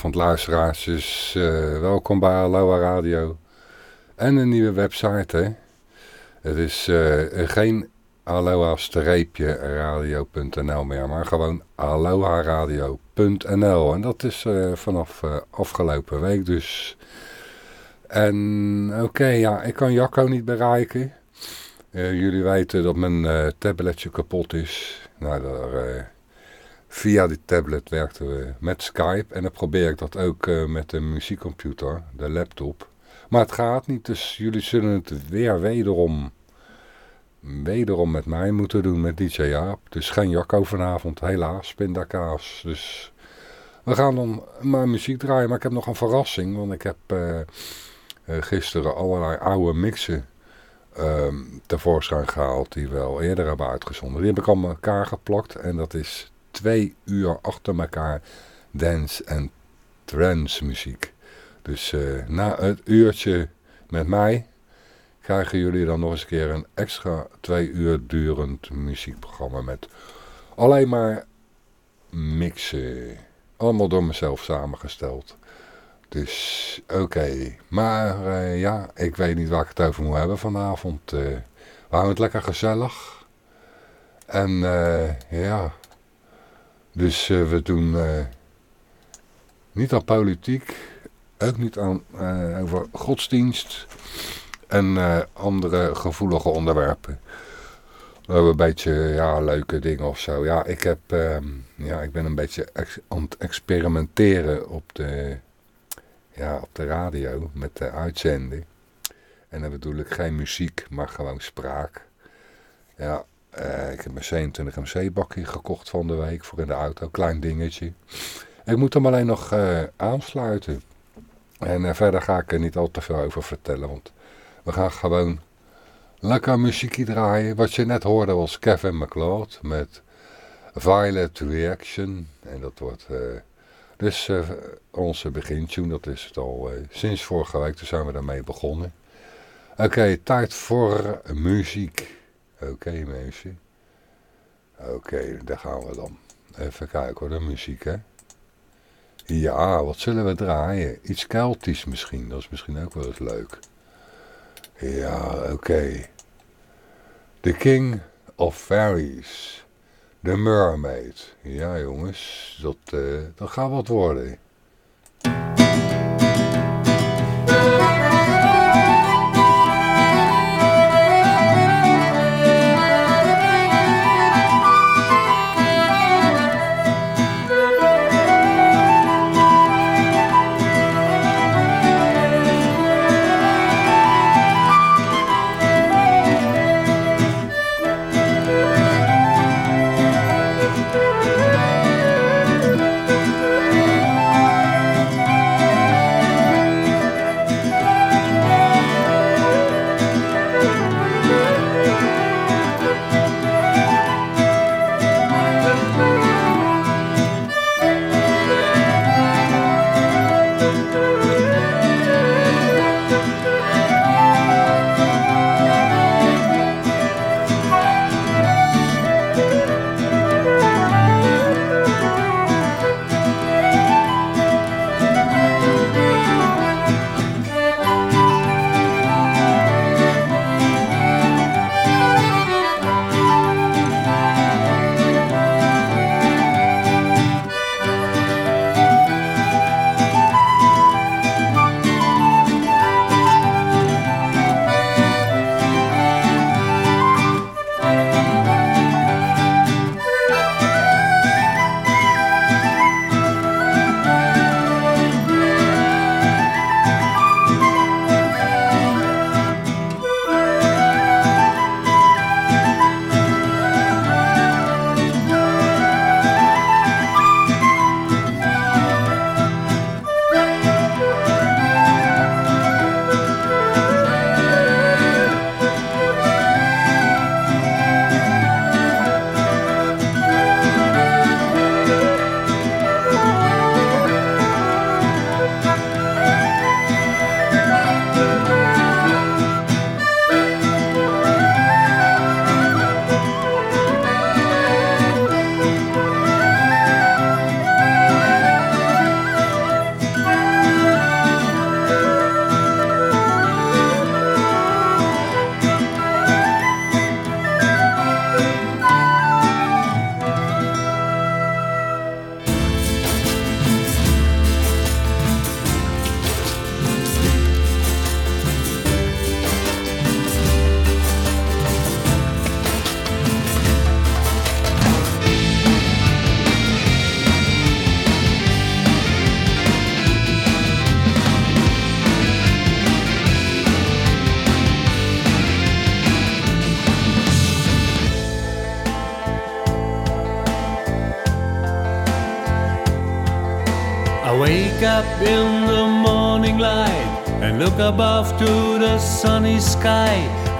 Goedenavond luisteraars, dus welkom bij Aloha Radio. En een nieuwe website hè. Het is uh, geen aloha-radio.nl meer, maar gewoon aloharadio.nl. En dat is uh, vanaf afgelopen week dus. En oké, ja, ik kan Jacco niet bereiken. jullie weten dat mijn tabletje kapot is. Nou, daar Via die tablet werkten we met Skype en dan probeer ik dat ook uh, met de muziekcomputer, de laptop. Maar het gaat niet, dus jullie zullen het weer wederom, wederom met mij moeten doen, met DJ Jaap. Dus geen Jacco vanavond, helaas, pindakaas. Dus we gaan dan maar muziek draaien, maar ik heb nog een verrassing, want ik heb uh, uh, gisteren allerlei oude mixen uh, tevoorschijn gehaald die we al eerder hebben uitgezonden. Die heb ik aan elkaar geplakt en dat is twee uur achter elkaar dance en trance muziek. Dus uh, na het uurtje met mij krijgen jullie dan nog eens een keer een extra twee uur durend muziekprogramma met alleen maar mixen. Allemaal door mezelf samengesteld. Dus oké. Maar uh, ja, ik weet niet waar ik het over moet hebben vanavond. Uh, we houden het lekker gezellig. En ja, dus uh, we doen uh, niet aan politiek, ook niet aan, uh, over godsdienst en andere gevoelige onderwerpen. We hebben een beetje ja, leuke dingen of zo. Ja, ik, heb, ehm, ja, ik ben een beetje aan het experimenteren op de, ja, op de radio met de uitzending. En dan bedoel ik geen muziek, maar gewoon spraak. Ja, uh, ik heb mijn 27 MC bakje gekocht van de week voor in de auto. Klein dingetje. Ik moet hem alleen nog uh, aansluiten. En uh, verder ga ik er niet al te veel over vertellen. Want we gaan gewoon lekker muziekje draaien. Wat je net hoorde was Kevin McLeod met Violet Reaction. En dat wordt Dus onze begintune, dat is het al sinds vorige week, toen zijn we daarmee begonnen. Oké, tijd voor muziek. Oké okay, mensen. Oké, daar gaan we dan. Even kijken hoor, de muziek hè. Ja, wat zullen we draaien? Iets Keltisch misschien, dat is misschien ook wel eens leuk. Ja, oké. The King of Fairies. The Mermaid. Ja jongens, dat, uh, dat gaat wat worden.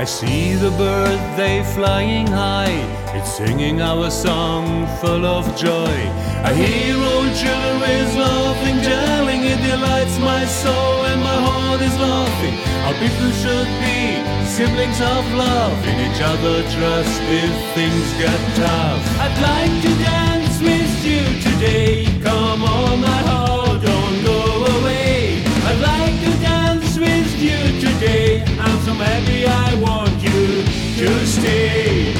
I see the bird, they flying high. It's singing our song full of joy. I hear old children with laughing, telling it delights my soul, and my heart is laughing. How people should be, siblings of love, in each other trust if things get tough. I'd like to dance with you today. Come on, my heart, don't go away. I'd like to dance with you today. I'm so happy I you to stay.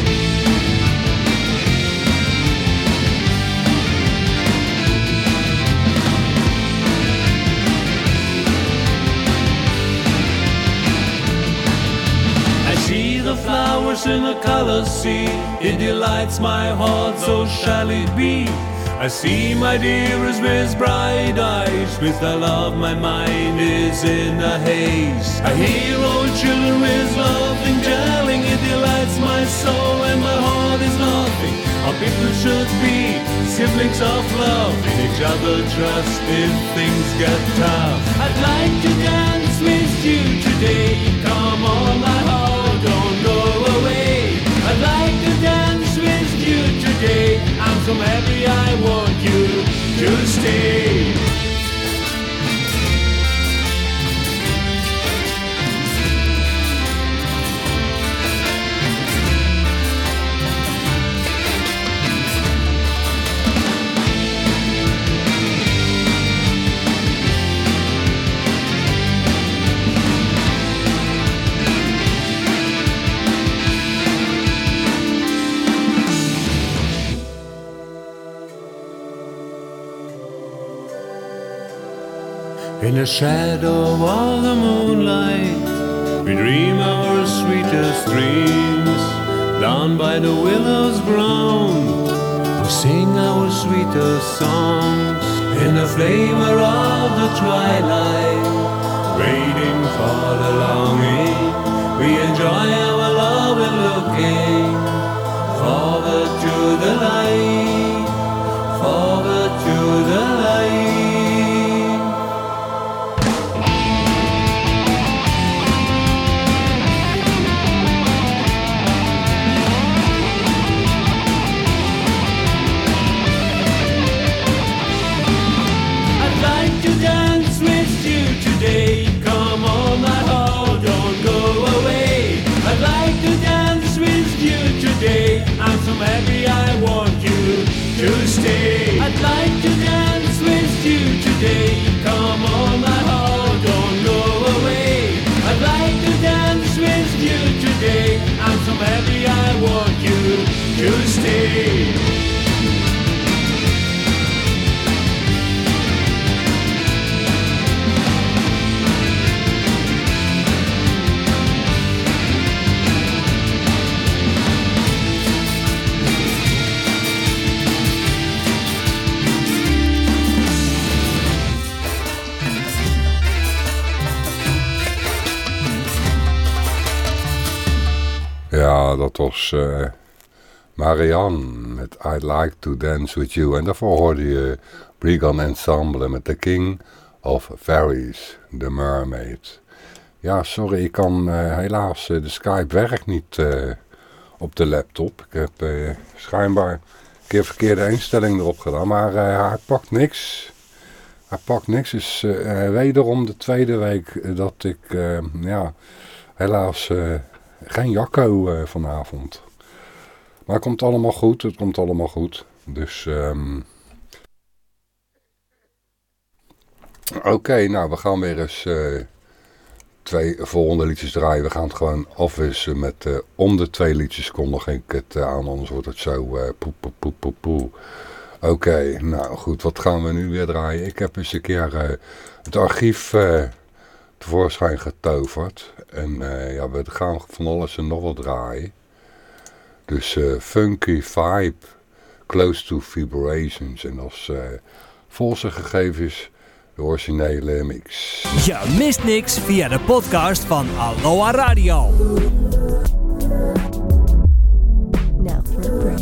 I see the flowers in the color sea. It delights my heart, so shall it be. I see my dearest with bright eyes. With the love, my mind is in a haze. I hear old children with laughing, telling it delights my soul, and my heart is laughing. How people should be siblings of love, in each other trust if things get tough. I'd like to dance with you today. Come on, my heart, don't go away. I'd like to dance with you today. So happy I want you to stay. The shadow of the moonlight, we dream our sweetest dreams. Down by the willows ground, we sing our sweetest songs. In the flavor of the twilight, waiting for the longing, we enjoy our love and looking forward to the light, forward so happy I want you to stay. I'd like to dance with you today. Come on, my heart, don't go away. I'd like to dance with you today. I'm so happy I want you to stay. Dat was eh, Marianne met I'd Like to Dance With You. En daarvoor hoorde je Brigand Ensemble met The King of Fairies, The Mermaid. Ja, sorry, ik kan eh, helaas, eh, de Skype werkt niet op de laptop. Ik heb schijnbaar een keer verkeerde instelling erop gedaan, maar hij pakt niks. Hij pakt niks, is eh, wederom de tweede week dat ik, ja, helaas geen Jacco eh, vanavond. Maar het komt allemaal goed, het komt allemaal goed. Dus, ehm oké, nou we gaan weer eens eh, twee volgende liedjes draaien. We gaan het gewoon afwisselen met eh, om de twee liedjes kondig ik het aan, anders wordt het zo eh poe poe poe poe poe. Oké, nou goed, wat gaan we nu weer draaien? Ik heb eens een keer het archief tevoorschijn getoverd. En eh, ja, we gaan van alles en nog wat draaien. Dus eh, Funky Vibe, Close to Vibrations. En als eh volgende gegevens de originele mix. Je mist niks via de podcast van Aloha Radio. Now for a break.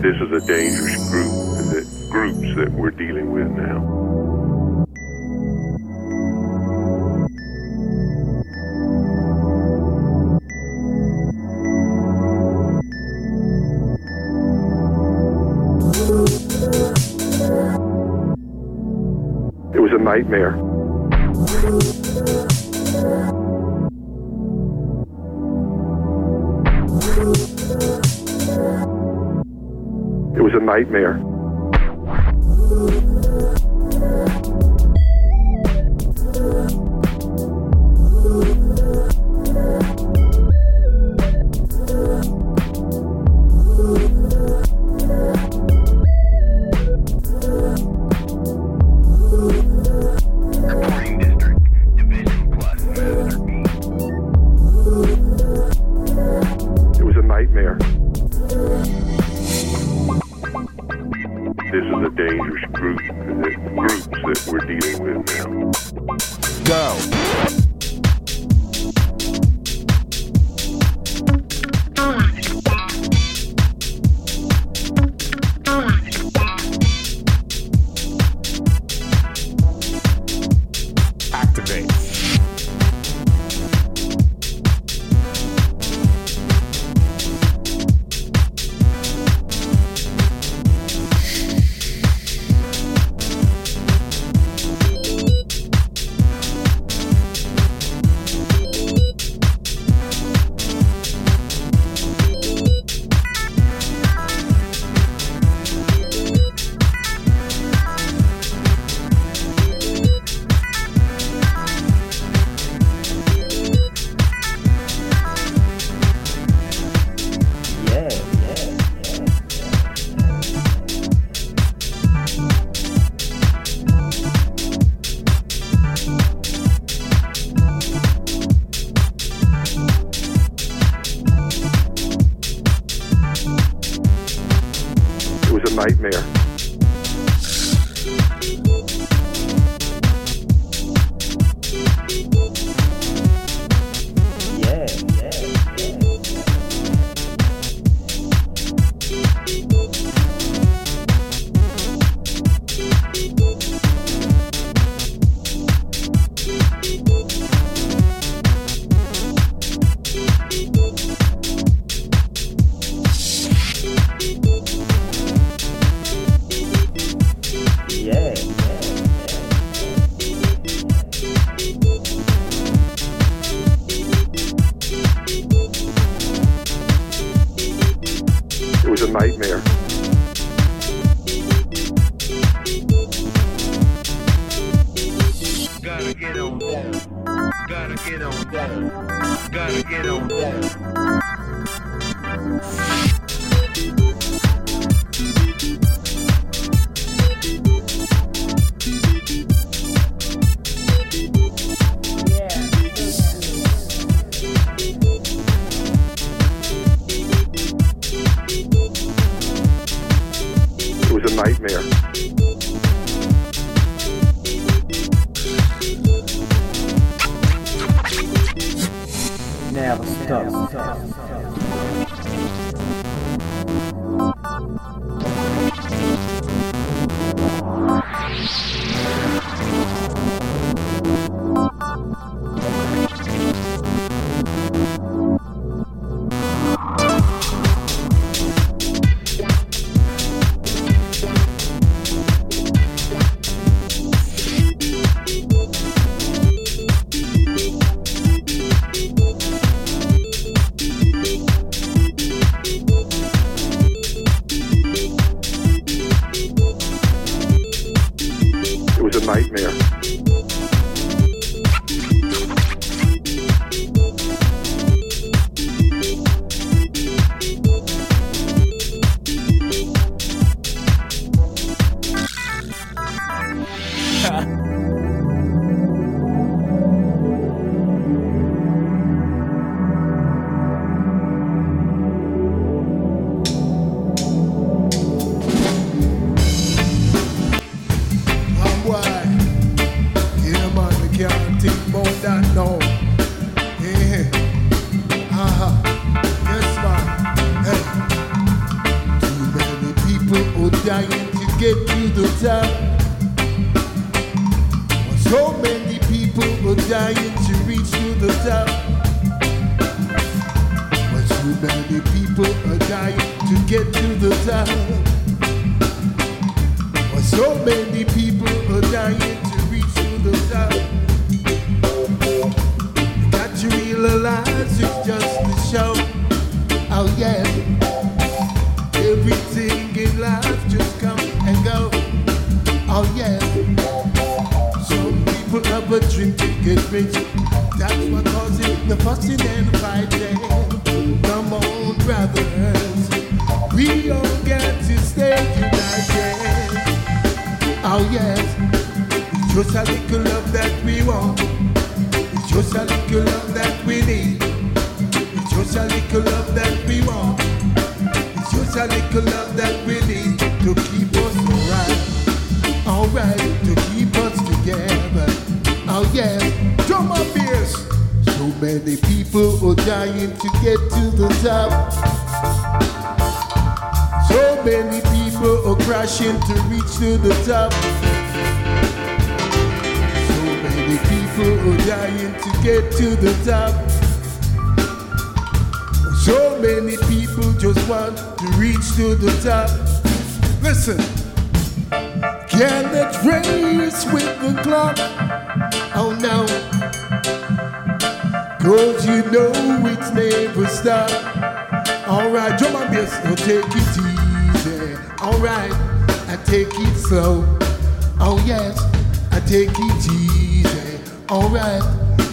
This is a dangerous group, that groups that we're dealing with now. Nightmare. It was a nightmare. Just a little love that we want. It's just a little love that we need. It's just a little love that we want. It's just a little love that we need to keep us alright. Alright, to keep us together. Oh yeah, drum up. So many people are dying to get to the top. So many people are crashing to reach to the top. Many people are dying to get to the top. So many people just want to reach to the top. Listen, can it race with the clock? Oh no. Cause you know it's never stop. Alright, drum and bass, so oh, take it easy. Alright, I take it slow. Oh yes, I take it easy. Alright,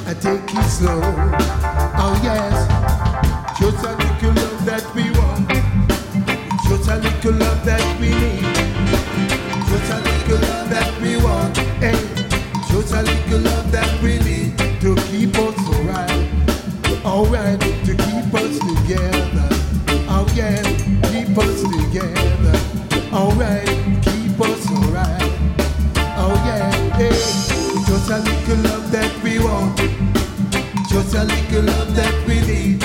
I take it slow. Oh yes, just a little love that we want. Just a little love that we need. Little love that we need,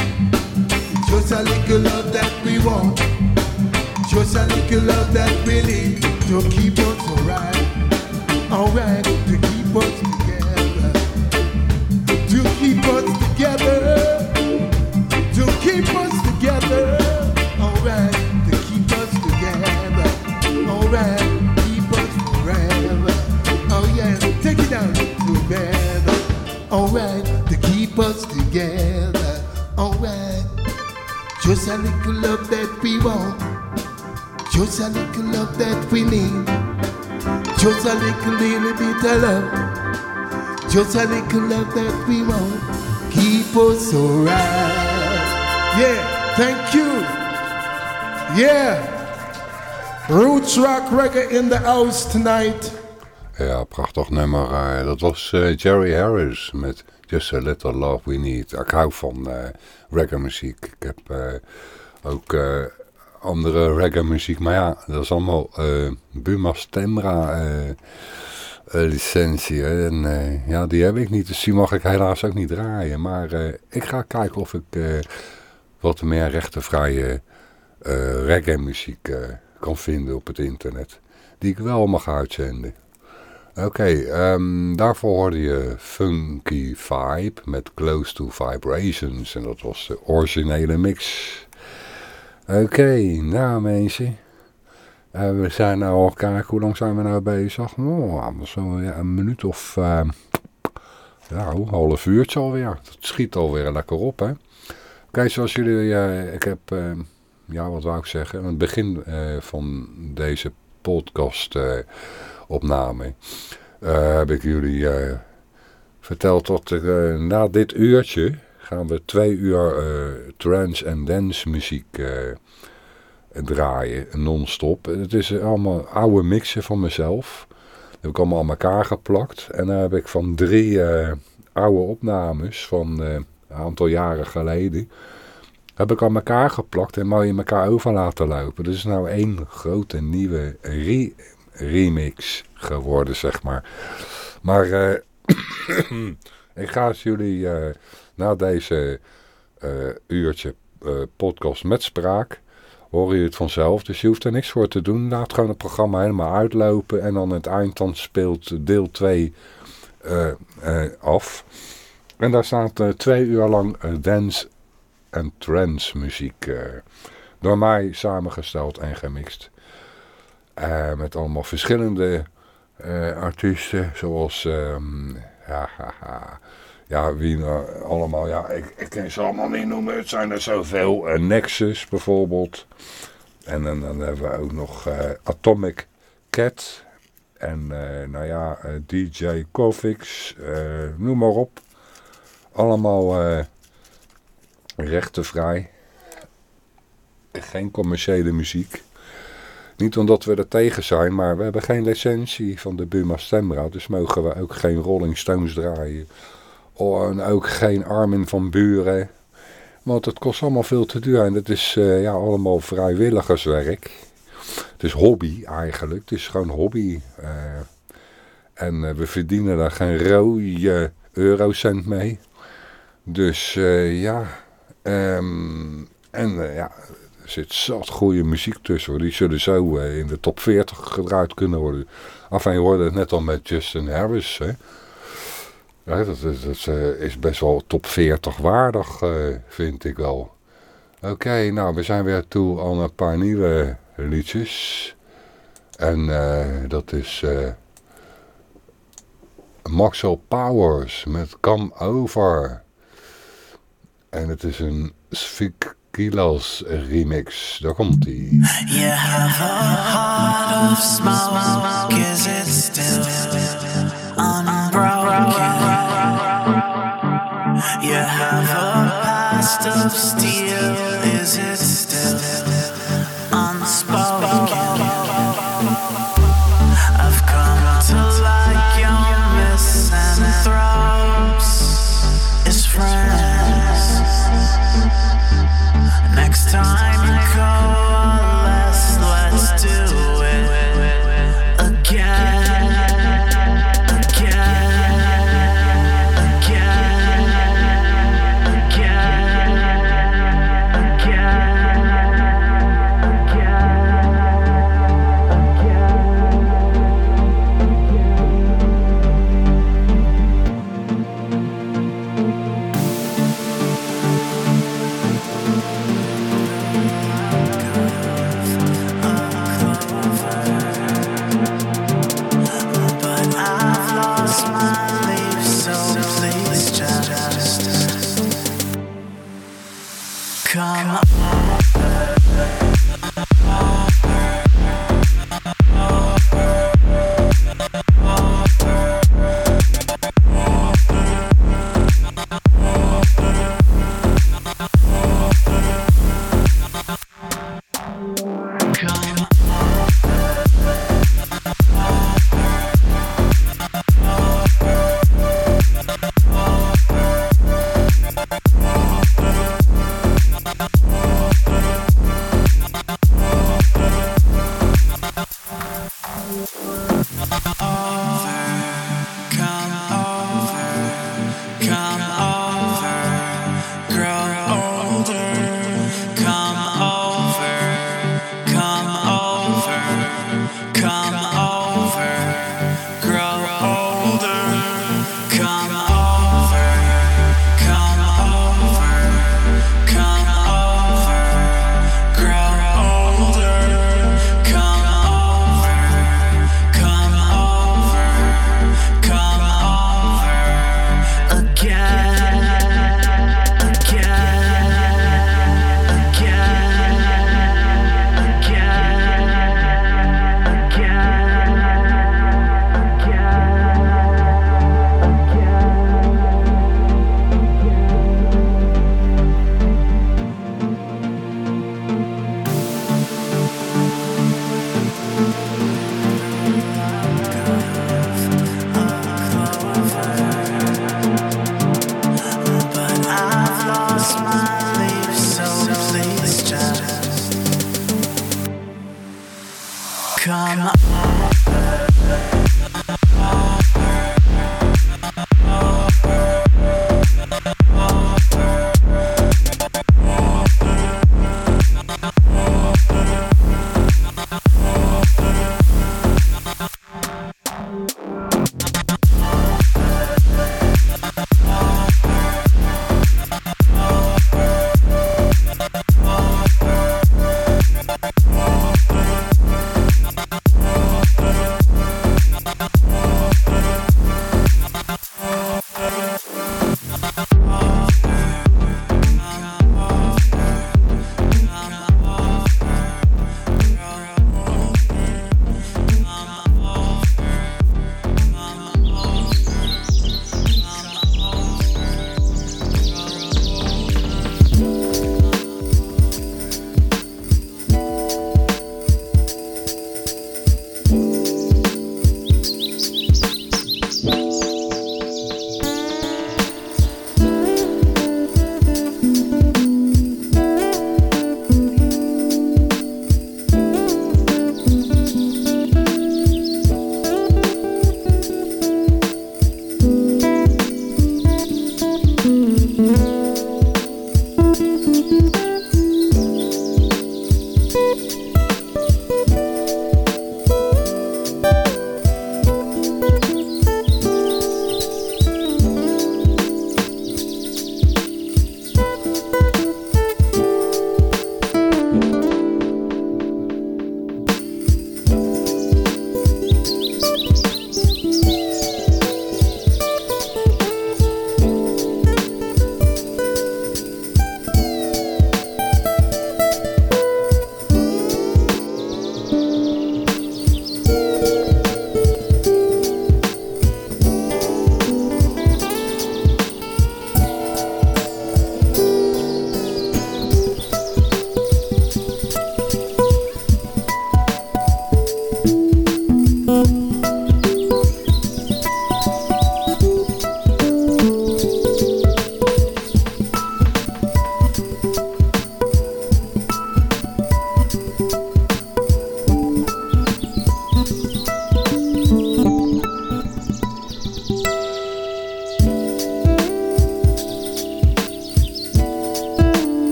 just a little love that we want, just a little love that we need. To keep we need, just a little, little bit of love, just a little love that we want, keep us alright. Yeah, thank you. Yeah. Roots Rock Reggae in the house tonight. Ja, prachtig nummer. eh, dat was eh, Jerry Harris met Just a Little Love We Need. Ik hou van eh reggae muziek. Ik heb ook andere reggae muziek. Maar ja, dat is allemaal eh Buma Stemra eh, licentie. En ja, die heb ik niet. Dus die mag ik helaas ook niet draaien. Maar ik ga kijken of ik wat meer rechtenvrije reggae muziek kan vinden op het internet. Die ik wel mag uitzenden. Oké, ehm, daarvoor hoorde je Funky Vibe met Close to Vibrations. En dat was de originele mix. Oké, nou mensen. Eh, we zijn nou al kijken, hoe lang zijn we nou bezig? Oh, zo ja, een minuut of... eh, ja, een half uurtje alweer. Het schiet alweer lekker op, hè. Oké, zoals jullie... eh, ik heb... ja, wat wou ik zeggen? Aan het begin van deze podcast... opname heb ik jullie verteld dat eh, na dit uurtje gaan we twee uur eh, trance en dance muziek eh, draaien, non-stop. Het is eh, allemaal oude mixen van mezelf. Dat heb ik allemaal aan elkaar geplakt. En dan heb ik van drie oude opnames van een aantal jaren geleden... heb ik aan elkaar geplakt en mooi in elkaar over laten lopen. Dus is nou één grote nieuwe re remix geworden, zeg maar. Maar ik ga jullie na deze eh, uurtje eh, podcast met spraak, horen je het vanzelf. Dus je hoeft er niks voor te doen. Laat gewoon het programma helemaal uitlopen en dan het eind dan speelt deel 2 eh, af. En daar staat twee uur lang dance en trance muziek door mij samengesteld en gemixt. Met allemaal verschillende artiesten, zoals, haha, ja, wie nou allemaal, ja, ik, ik kan ze allemaal niet noemen, het zijn er zoveel. Eh, Nexus bijvoorbeeld. En dan, hebben we ook nog eh, Atomic Cat. En nou ja, DJ eh, noem maar op. Allemaal rechtenvrij. Geen commerciële muziek. Niet omdat we er tegen zijn, maar we hebben geen licentie van de Buma Stemra. Dus mogen we ook geen Rolling Stones draaien. En ook geen Armin van Buren. Want het kost allemaal veel te duur. En het is eh, ja, allemaal vrijwilligerswerk. Het is hobby eigenlijk. Het is gewoon hobby. Eh, en eh, we verdienen daar geen rode eurocent mee. Dus ja. ehm, en ja, er zit zat goede muziek tussen. Die zullen zo in de top 40 gedraaid kunnen worden. Enfin, je hoorde het net al met Justin Harris. Hè? Ja, dat is, dat is, eh, best wel top 40 waardig, eh, vind ik wel. Oké, nou, we zijn weer toe aan een paar nieuwe liedjes. En eh, dat is eh Maxwell Powers met Come Over. En het is een Svikilas remix. Daar komt ie. You have a heart of smoke, is it still unbroken? You have a past of steel, is it still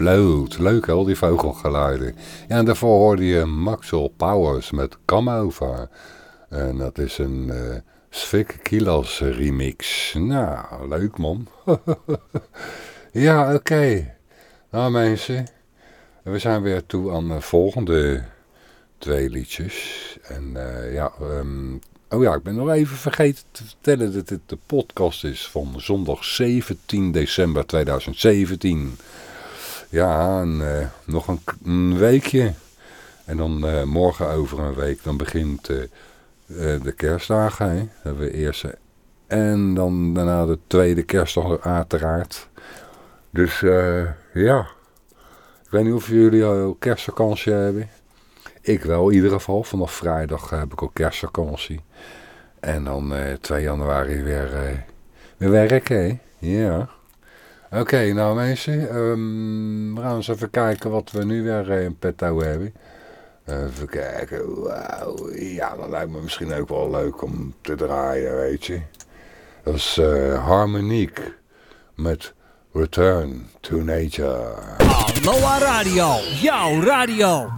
Leuk hè, al die vogelgeluiden. Ja, en daarvoor hoorde je Maxwell Powers met Come Over. En dat is een eh Svik Kilas remix. Nou, leuk man. ja, oké. Nou mensen, we zijn weer toe aan de volgende twee liedjes. En eh, ja, ehm, oh ja, ik ben nog even vergeten te vertellen dat dit de podcast is van zondag 17 december 2017. Ja, en, eh, nog een, weekje. En dan eh, morgen over een week, dan begint eh, de kerstdagen. Hè? Hebben we eerst en dan daarna de tweede kerstdag uiteraard. Dus ja, ik weet niet of jullie al kerstvakantie hebben. Ik wel in ieder geval. Vanaf vrijdag heb ik ook kerstvakantie. En dan eh 2 januari weer, weer werken, hè? Ja. Oké, nou mensen, ehm, we gaan eens even kijken wat we nu weer eh, in petto hebben. Even kijken, wauw, ja, dat lijkt me misschien ook wel leuk om te draaien, weet je. Dat is eh Harmoniek met Return to Nature. Aloha Radio, jouw radio.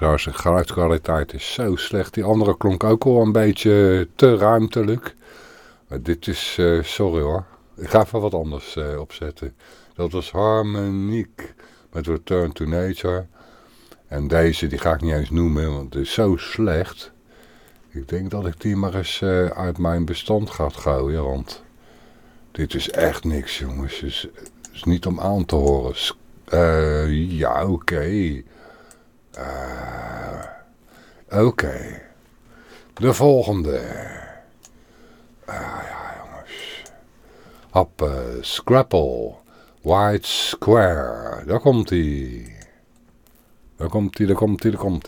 Luisteraars, geluidskwaliteit is zo slecht. Die andere klonk ook al een beetje te ruimtelijk. Maar dit is, eh, sorry hoor. Ik ga even wat anders eh, opzetten. Dat was Harmoniek met Return to Nature. En deze, die ga ik niet eens noemen, want het is zo slecht. Ik denk dat ik die maar eens eh, uit mijn bestand ga gooien, want dit is echt niks jongens. Het is, is niet om aan te horen. Ja, oké. Eh, Oké. De volgende. Ah ja, jongens. Hop, eh, Scrapple. White Square. Daar komt hij. Daar komt hij, daar komt hij, daar komt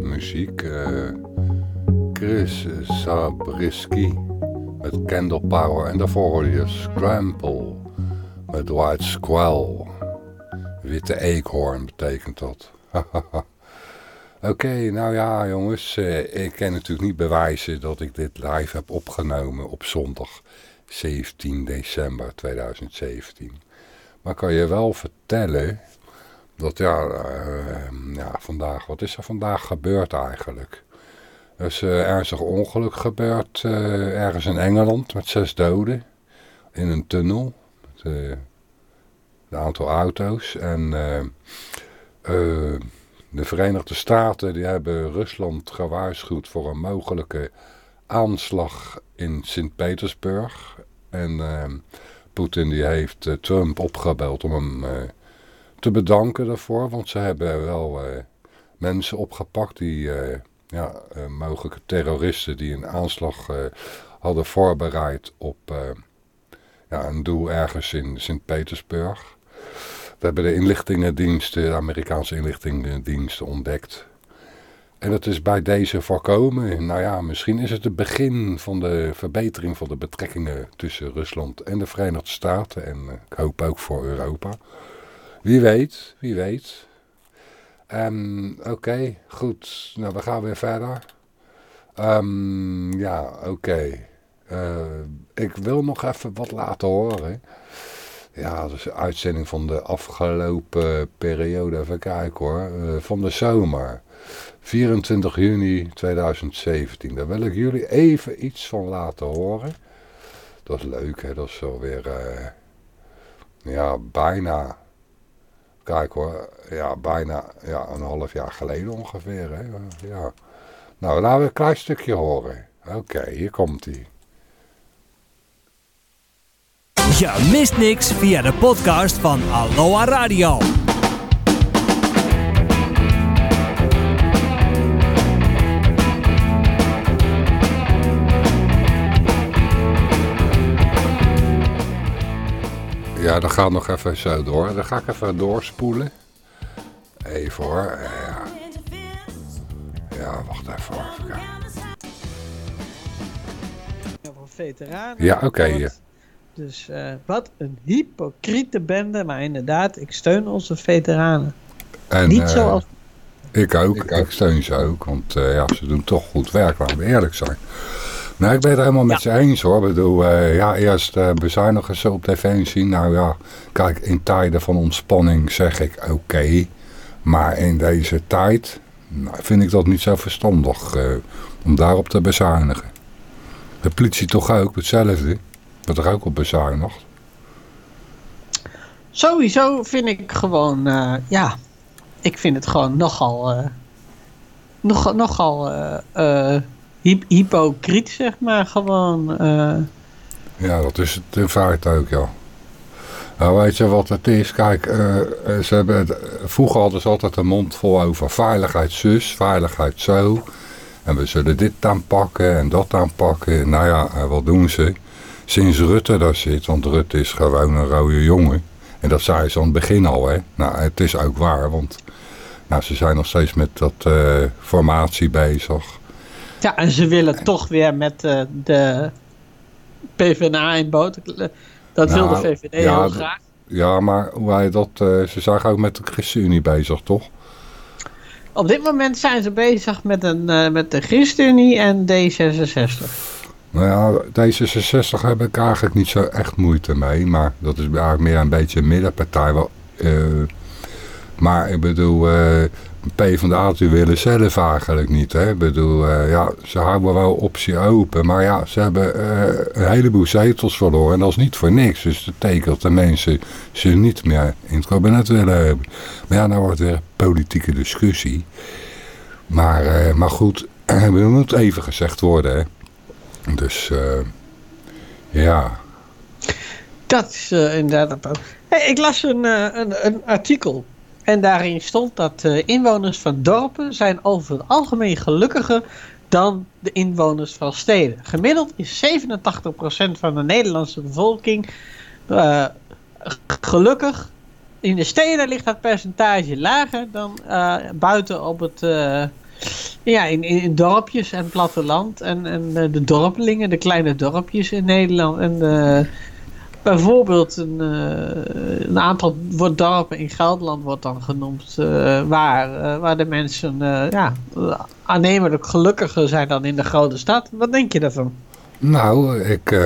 muziek. Eh, Chris Zabriskie met Candle Power. En daarvoor hoorde je Scramble met White Squall. Witte eekhoorn betekent dat. Oké, nou ja jongens, eh, ik kan natuurlijk niet bewijzen dat ik dit live heb opgenomen op zondag 17 december 2017. Maar kan je wel vertellen dat ja, eh, ja, vandaag, wat is er vandaag gebeurd eigenlijk? Er is uh, ernstig ongeluk gebeurd uh, ergens in Engeland met zes doden in een tunnel. Met, een aantal auto's en de Verenigde Staten die hebben Rusland gewaarschuwd voor een mogelijke aanslag in Sint-Petersburg. En Poetin die heeft Trump opgebeld om hem te bedanken daarvoor. Want ze hebben wel uh, mensen opgepakt die uh, ja, uh, mogelijke terroristen die een aanslag hadden voorbereid op ja, een doel ergens in Sint-Petersburg. We hebben de inlichtingendiensten, de Amerikaanse inlichtingendiensten ontdekt. En dat is bij deze voorkomen. Nou ja, misschien is het het begin van de verbetering van de betrekkingen tussen Rusland en de Verenigde Staten. En ik hoop ook voor Europa. Wie weet, wie weet. Um, oké, goed. Nou, we gaan weer verder. Um, ja, oké. Uh, ik wil nog even wat laten horen. Ja, dat is een uitzending van de afgelopen periode. Even kijken hoor. Uh, van de zomer. 24 juni 2017. Daar wil ik jullie even iets van laten horen. Dat is leuk hè. Dat is alweer... Uh, ja, bijna Kijk hoor, ja, bijna ja, een half jaar geleden ongeveer. Hè? Ja. Nou, laten we een klein stukje horen. Oké, hier komt hij. Je mist niks via de podcast van Aloha Radio. Ja, dat gaat nog even zo door. Dan ga ik even doorspoelen. Even hoor. Ja, ja wacht even hoor. Even Van veteranen. Ja, oké. Okay, Dus uh, wat een hypocriete bende. Maar inderdaad, ik steun onze veteranen. En, Niet uh, zoals... Ik ook. Ik, ik steun ze ook. Want uh, ja, ze doen toch goed werk. Laten we eerlijk zijn. Nou, ik ben het helemaal met ja. eens hoor. Ik bedoel, uh, ja, eerst uh, bezuinigen ze op tv zien. Nou ja, kijk, in tijden van ontspanning zeg ik oké. Okay, maar in deze tijd nou, vind ik dat niet zo verstandig uh, om daarop te bezuinigen. De politie toch ook hetzelfde. Wordt er ook op bezuinigd. Sowieso vind ik gewoon, ja, ik vind het gewoon nogal, nog, nogal hypocriet, zeg maar, gewoon. Uh... Ja, dat is het in feite ook, ja. Nou, weet je wat het is? Kijk, uh, ze hebben vroeger hadden ze altijd een mond vol over veiligheid zus, veiligheid zo. En we zullen dit aanpakken en dat aanpakken. Nou ja, wat doen ze? Sinds Rutte daar zit, want Rutte is gewoon een rode jongen. En dat zei ze aan het begin al, hè. Nou, het is ook waar, want nou, ze zijn nog steeds met dat formatie bezig. Ja, en ze willen toch weer met uh, de PvdA in boot. Dat nou, wil de VVD ja, heel graag. Ja, maar hoe hij dat, uh, ze zijn ook met de ChristenUnie bezig, toch? Op dit moment zijn ze bezig met, een, uh, met de ChristenUnie en D66. Nou ja, D66 heb ik eigenlijk niet zo echt moeite mee. Maar dat is eigenlijk meer een beetje een middenpartij. Wel, maar ik bedoel, PvdA willen zelf eigenlijk niet. Hè? Ik bedoel, uh, ja, ze houden wel optie open. Maar ja, ze hebben uh, een heleboel zetels verloren. En dat is niet voor niks. Dus dat betekent dat de mensen ze niet meer in het kabinet willen hebben. Maar ja, nou wordt weer politieke discussie. Maar, uh, maar goed, er moet even gezegd worden. Hè? Dus, ja. Dat is inderdaad... Hey, ik las een, een, een artikel en daarin stond dat uh, inwoners van dorpen zijn over het algemeen gelukkiger dan de inwoners van steden. Gemiddeld is 87% van de Nederlandse bevolking uh, gelukkig in de steden ligt dat percentage lager dan eh, buiten op het, ja, in, in, in dorpjes en platteland. En, en de dorpelingen, de kleine dorpjes in Nederland. En eh, bijvoorbeeld een, eh, een aantal dorpen in Gelderland wordt dan genoemd. eh, waar, eh, waar de mensen ja, aannemelijk gelukkiger zijn dan in de grote stad. Wat denk je daarvan? Nou, ik,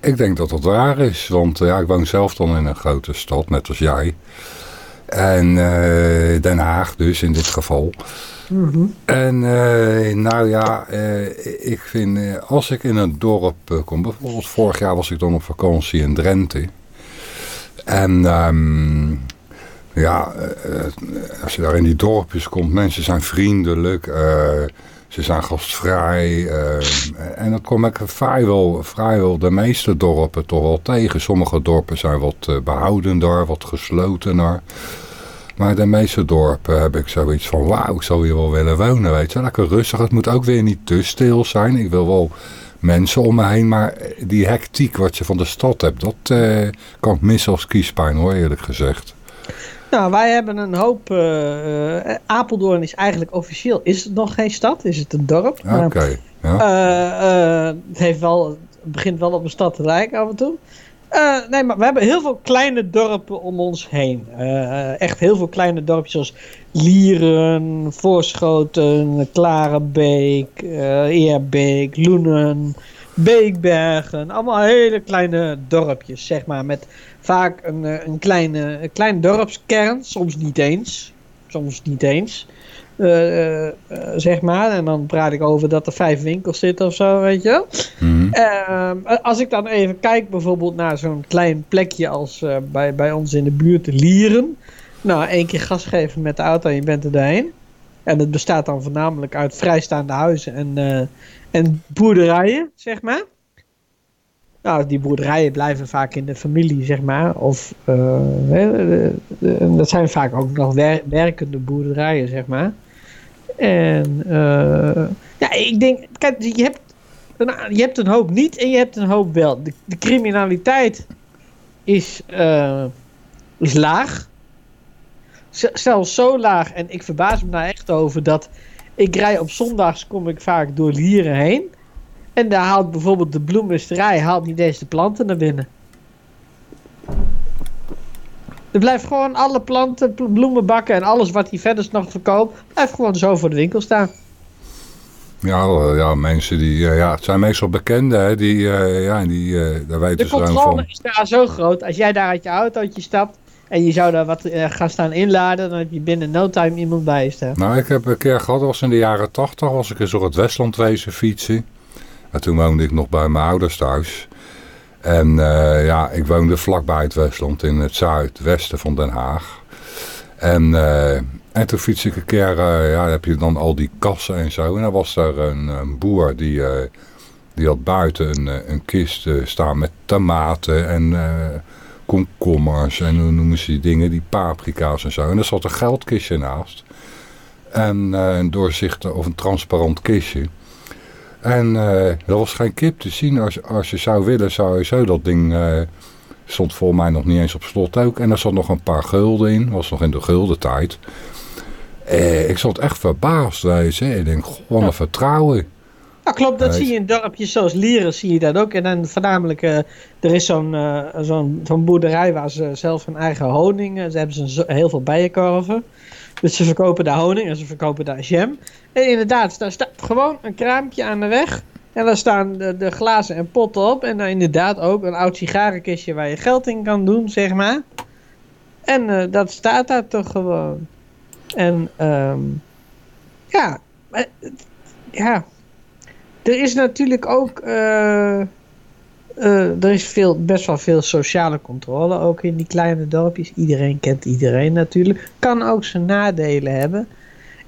ik denk dat dat waar is. Want ja, ik woon zelf dan in een grote stad, net als jij. En Den Haag dus in dit geval. En eh, nou ja, eh, ik vind, eh, als ik in een dorp kom, bijvoorbeeld vorig jaar was ik dan op vakantie in Drenthe. En ehm, ja, als je daar in die dorpjes komt, mensen zijn vriendelijk, ze zijn gastvrij. eh, en dat kom ik vrijwel, vrijwel de meeste dorpen toch wel tegen. Sommige dorpen zijn wat eh, behoudender, wat geslotener. Maar de meeste dorpen heb ik zoiets van, wauw, ik zou hier wel willen wonen, weet je. Lekker rustig, het moet ook weer niet te stil zijn. Ik wil wel mensen om me heen, maar die hectiek wat je van de stad hebt, dat eh, kan ik missen als kiespijn hoor, eerlijk gezegd. Nou, wij hebben een hoop. eh, eh, Apeldoorn is eigenlijk officieel. Is het nog geen stad? Is het een dorp? Oké, ja. eh, het, heeft wel, het begint wel op een stad te lijken af en toe. Eh, nee, maar we hebben heel veel kleine dorpen om ons heen. Eh, echt heel veel kleine dorpjes zoals Lieren, Voorschoten, Klarenbeek, eh, Eerbeek, Loenen, Beekbergen. Allemaal hele kleine dorpjes, zeg maar. Met vaak een, een, kleine, een kleine dorpskern, soms niet eens. Soms niet eens. Eh, eh, zeg maar. En dan praat ik over dat er vijf winkels zitten of zo, weet je. Mhm. Ehm, als ik dan even kijk bijvoorbeeld naar zo'n klein plekje als eh, bij, bij ons in de buurt Lieren. Nou, één keer gas geven met de auto en je bent er doorheen. En het bestaat dan voornamelijk uit vrijstaande huizen en, en boerderijen, zeg maar. Nou, die boerderijen blijven vaak in de familie, zeg maar. Of, dat zijn vaak ook nog wer- werkende boerderijen, zeg maar. En eh, ja, ik denk, kijk, je hebt, een, je hebt een hoop niet en je hebt een hoop wel. De, criminaliteit is, eh, is laag. Zelfs zo laag, en ik verbaas me daar echt over, dat ik rij op zondags, kom ik vaak door Lieren heen. En daar haalt bijvoorbeeld de bloemisterij haalt niet eens de planten naar binnen. Er blijft gewoon alle planten, bl- bloemenbakken en alles wat hij verder nog verkoopt, blijft gewoon zo voor de winkel staan. Ja, eh, ja, mensen die, eh, ja, het zijn meestal bekenden, hè, die, eh, ja, die, daar weten De ze van. is daar zo groot. Als jij daar uit je autootje stapt en je zou daar wat gaan staan inladen, dan heb je binnen no time iemand bij je staan. Nou, ik heb een keer gehad, dat was in de jaren tachtig, was ik eens door het Westland wezen fietsen. En toen woonde ik nog bij mijn ouders thuis. En eh, ja, ik woonde vlakbij het Westland, in het zuidwesten van Den Haag. En, eh, en toen fiets ik een keer, eh, ja, heb je dan al die kassen en zo. En dan was er een, boer die, die had buiten een, een kist staan met tomaten en komkommers en hoe noemen ze die dingen, die paprika's en zo. En er zat een geldkistje naast. En een doorzichtig of een transparant kistje. En eh er was geen kip te zien. Als, als je zou willen, zou je zo dat ding... eh, stond voor mij nog niet eens op slot ook. En er zat nog een paar gulden in. was nog in de gulden tijd. Eh, ik zat echt verbaasd wezen. Ik denk, wat een vertrouwen. Ja, klopt. Dat zie je in dorpjes zoals Lieren, zie je dat ook. En dan voornamelijk, er is zo'n zo'n zo'n boerderij waar ze zelf hun eigen honing, eh, ze hebben ze heel veel bijenkorven. Dus ze verkopen daar honing en ze verkopen daar jam. En inderdaad, daar staat gewoon een kraampje aan de weg. En daar staan de, de glazen en potten op. En dan inderdaad ook een oud sigarenkistje waar je geld in kan doen, zeg maar. En eh, dat staat daar toch gewoon. En ehm, ja, het- ja, er is natuurlijk ook. eh, eh, er is veel, best wel veel sociale controle ook in die kleine dorpjes. Iedereen kent iedereen natuurlijk. Kan ook zijn nadelen hebben.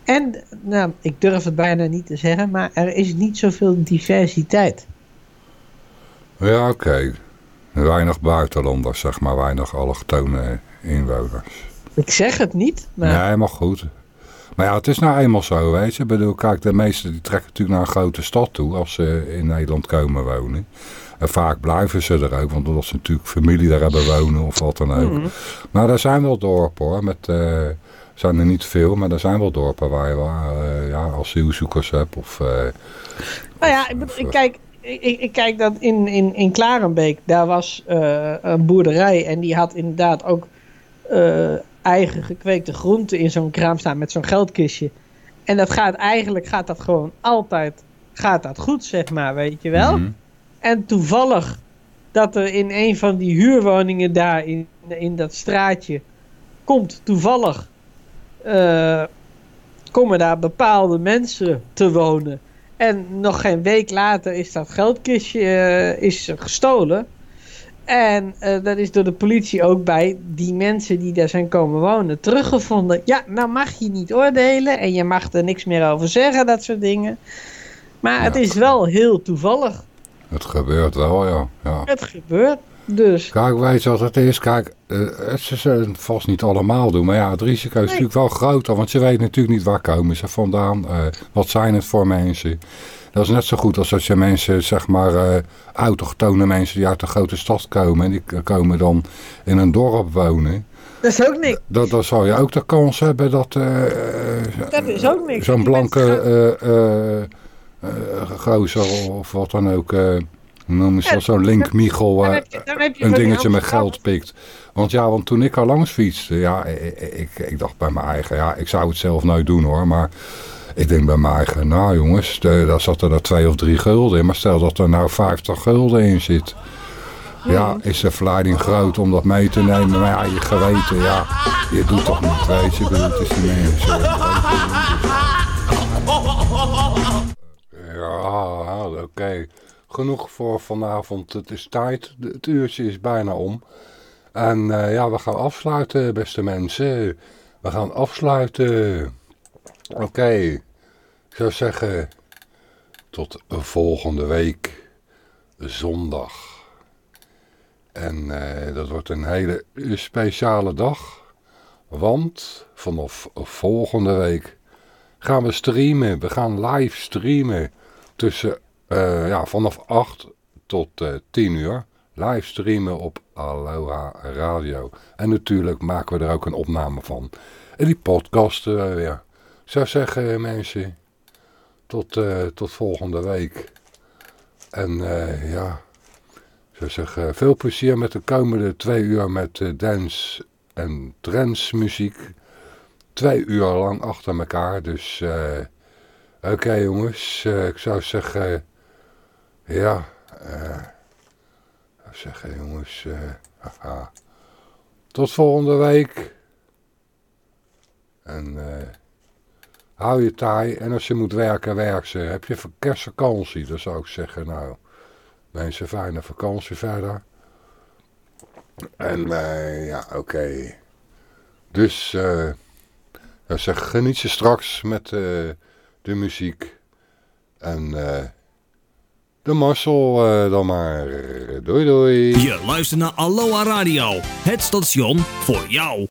En, nou, ik durf het bijna niet te zeggen, maar er is niet zoveel diversiteit. Ja, oké. Weinig buitenlanders, zeg maar. Weinig allochtone inwoners. Ik zeg het niet, maar Nee, maar goed. Maar ja, het is nou eenmaal zo, weet je. Ik bedoel, kijk, de meesten die trekken natuurlijk naar een grote stad toe als ze in Nederland komen wonen. En vaak blijven ze er ook, want omdat ze natuurlijk familie daar hebben wonen of wat dan ook. Mhm. Maar er zijn wel dorpen hoor, met, eh, zijn er niet veel, maar er zijn wel dorpen waar je wel, eh, ja, asielzoekers hebt of... eh, Nou ja, ik, kijk, ik, ik- kijk dat in, in, in Klarenbeek, daar was een boerderij en die had inderdaad ook eigen gekweekte groenten in zo'n kraam staan met zo'n geldkistje. En dat gaat eigenlijk, gaat dat gewoon altijd, gaat dat goed zeg maar, weet je wel. mhm. En toevallig dat er in een van die huurwoningen daar in, in dat straatje komt toevallig eh, komen daar bepaalde mensen te wonen. En nog geen week later is dat geldkistje eh, is gestolen. En eh, dat is door de politie ook bij die mensen die daar zijn komen wonen teruggevonden. Ja, nou mag je niet oordelen en je mag er niks meer over zeggen, dat soort dingen. Maar het is wel heel toevallig. Het gebeurt wel, ja. ja. Het gebeurt dus. Kijk, weet je wat het is? Kijk, eh, ze zullen het vast niet allemaal doen. Maar ja, het risico is natuurlijk wel groter. Want je weet natuurlijk niet waar komen ze vandaan. eh, wat zijn het voor mensen? Dat is net zo goed als als je mensen, zeg maar, eh autochtone mensen die uit de grote stad komen. En die komen dan in een dorp wonen. Dat is ook niks. Dat, dan zou je ook de kans hebben dat eh, Dat is ook niks. zo'n blanke eh, eh, eh, gozer of wat dan ook... eh, ze Ja, dat? Zo'n link Michel... Eh, je- een dingetje met geld pikt. Want ja, want toen ik al langs fietste, ja, ik, ik, ik dacht bij mijn eigen, ja, ik zou het zelf nooit doen hoor, maar ik denk bij mijn eigen, nou jongens, de, daar zat er twee of drie gulden in, maar stel dat er nou 50 gulden in zit. Ja, is de verleiding groot om dat mee te nemen, maar ja, je geweten, ja, je doet toch niet, weet je, bedoel, het is die mensen. Ja, oké. Genoeg voor vanavond. Het is tijd. Het uurtje is bijna om. En eh, ja, we gaan afsluiten, beste mensen. We gaan afsluiten. Oké. Ik zou zeggen, tot volgende week zondag. En eh, dat wordt een hele speciale dag. Want vanaf volgende week gaan we streamen. We gaan live streamen tussen, eh, ja, vanaf 8 tot eh 10 uur. Live streamen op Aloha Radio. En natuurlijk maken we er ook een opname van. En die podcasten we weer. Ik zou zeggen mensen, tot, eh, tot volgende week. En eh, ja, ik zou zeggen veel plezier met de komende twee uur met eh, dance en trance muziek twee uur lang achter elkaar. Dus eh, oké jongens, eh, ik zou zeggen, ja, eh, ik zou zeggen jongens, eh, haha. tot volgende week. En eh, hou je taai en als je moet werken, werk ze. Heb je kerstvakantie, dan zou ik zeggen, nou, mensen fijne vakantie verder. En eh, ja, oké. Dus... ik zeg, geniet je straks met eh, de muziek. En de Marcel dan maar. Doei doei. Je luistert naar Aloha Radio, het station voor jou.